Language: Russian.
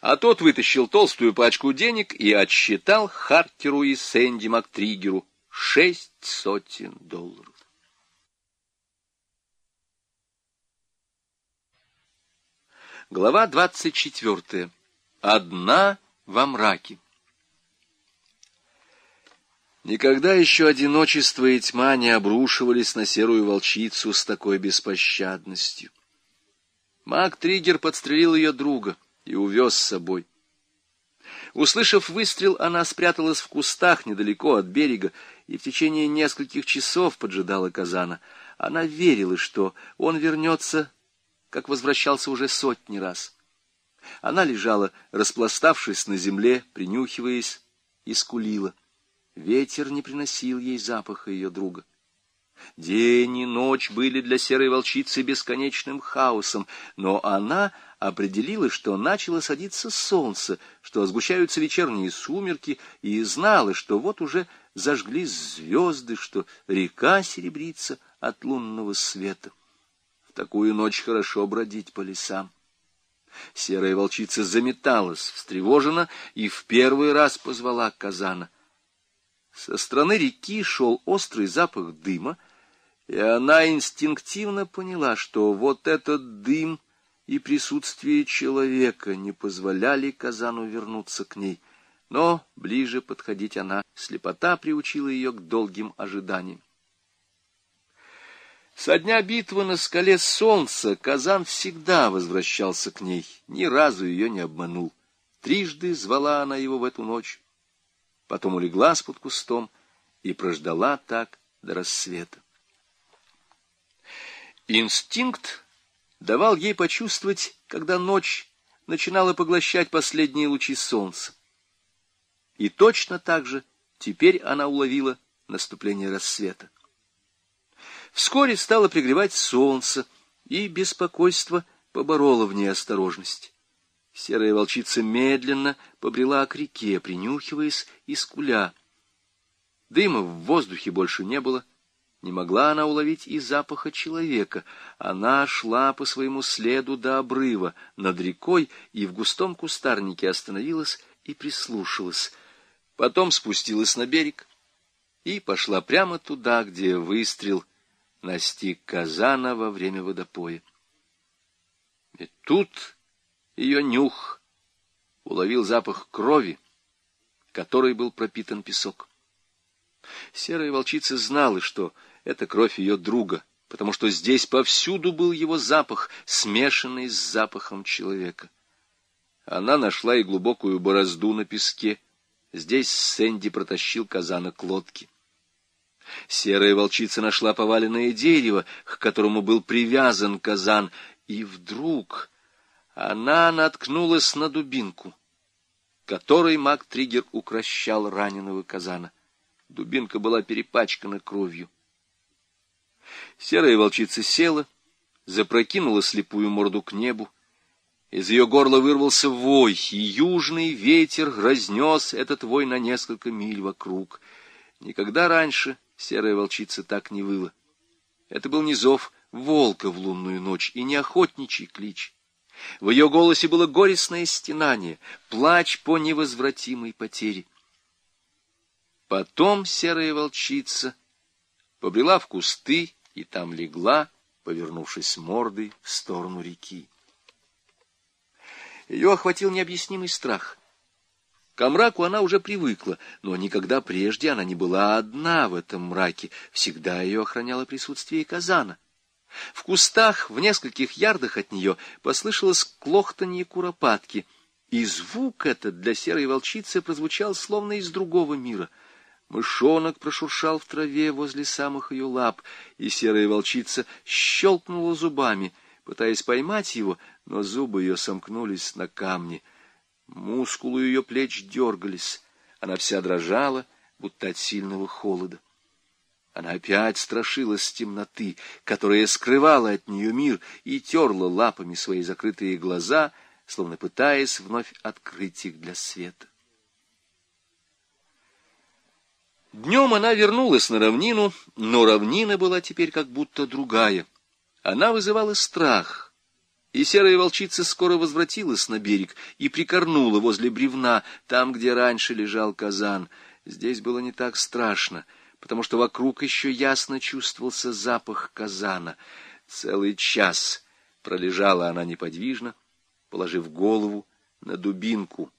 а тот вытащил толстую пачку денег и отсчитал Хартеру и Сэнди Мактригеру шесть сотен долларов. Глава двадцать четвертая. Одна во мраке. Никогда еще одиночество и тьма не обрушивались на серую волчицу с такой беспощадностью. Мак Триггер подстрелил ее друга и увез с собой. Услышав выстрел, она спряталась в кустах недалеко от берега и в течение нескольких часов поджидала казана. Она верила, что он вернется, как возвращался уже сотни раз. Она лежала, распластавшись на земле, принюхиваясь, и скулила. Ветер не приносил ей запаха ее друга. День и ночь были для серой волчицы бесконечным хаосом, но она определила, что начало садиться солнце, что сгущаются вечерние сумерки, и знала, что вот уже зажглись звезды, что река серебрится от лунного света. В такую ночь хорошо бродить по лесам. Серая волчица заметалась, встревожена, и в первый раз позвала казана — со стороны реки шел острый запах дыма, и она инстинктивно поняла, что вот этот дым и присутствие человека не позволяли Казану вернуться к ней. Но ближе подходить она, слепота приучила ее к долгим ожиданиям. Со дня битвы на скале солнца Казан всегда возвращался к ней, ни разу ее не обманул. Трижды звала она его в эту ночь потом улеглась под кустом и прождала так до рассвета. Инстинкт давал ей почувствовать, когда ночь начинала поглощать последние лучи солнца. И точно так же теперь она уловила наступление рассвета. Вскоре стало пригревать солнце, и беспокойство побороло в ней осторожность. Серая волчица медленно побрела к реке, принюхиваясь и скуля. Дыма в воздухе больше не было. Не могла она уловить и запаха человека. Она шла по своему следу до обрыва над рекой и в густом кустарнике остановилась и прислушалась. Потом спустилась на берег и пошла прямо туда, где выстрел настиг казана во время водопоя. И тут ее нюх уловил запах крови, которой был пропитан песок. Серая волчица знала, что это кровь ее друга, потому что здесь повсюду был его запах, смешанный с запахом человека. Она нашла и глубокую борозду на песке. Здесь Сэнди протащил казана к лодке. Серая волчица нашла поваленное дерево, к которому был привязан казан, и вдруг она наткнулась на дубинку, которой маг Триггер укращал раненого казана. Дубинка была перепачкана кровью. Серая волчица села, запрокинула слепую морду к небу. Из ее горла вырвался вой, и южный ветер разнес этот вой на несколько миль вокруг. Никогда раньше серая волчица так не выла. Это был не зов волка в лунную ночь и не охотничий клич. В ее голосе было горестное стенание, плач по невозвратимой потере. Потом серая волчица побрела в кусты и там легла, повернувшись мордой в сторону реки. Ее охватил необъяснимый страх. К мраку она уже привыкла, но никогда прежде она не была одна в этом мраке, всегда ее охраняло присутствие казана — в кустах в нескольких ярдах от нее послышалось клохтанье куропатки, и звук этот для серой волчицы прозвучал словно из другого мира. Мышонок прошуршал в траве возле самых ее лап, и серая волчица щелкнула зубами, пытаясь поймать его, но зубы ее сомкнулись на камне. Мускулы ее плеч дергались, она вся дрожала, будто от сильного холода. Она опять страшилась темноты, которая скрывала от нее мир, и терла лапами свои закрытые глаза, словно пытаясь вновь открыть их для света. Днем она вернулась на равнину, но равнина была теперь как будто другая. Она вызывала страх, И серая волчица скоро возвратилась на берег и прикорнула возле бревна, там, где раньше лежал казан. Здесь было не так страшно, потому что вокруг еще ясно чувствовался запах казана. Целый час пролежала она неподвижно, положив голову на дубинку,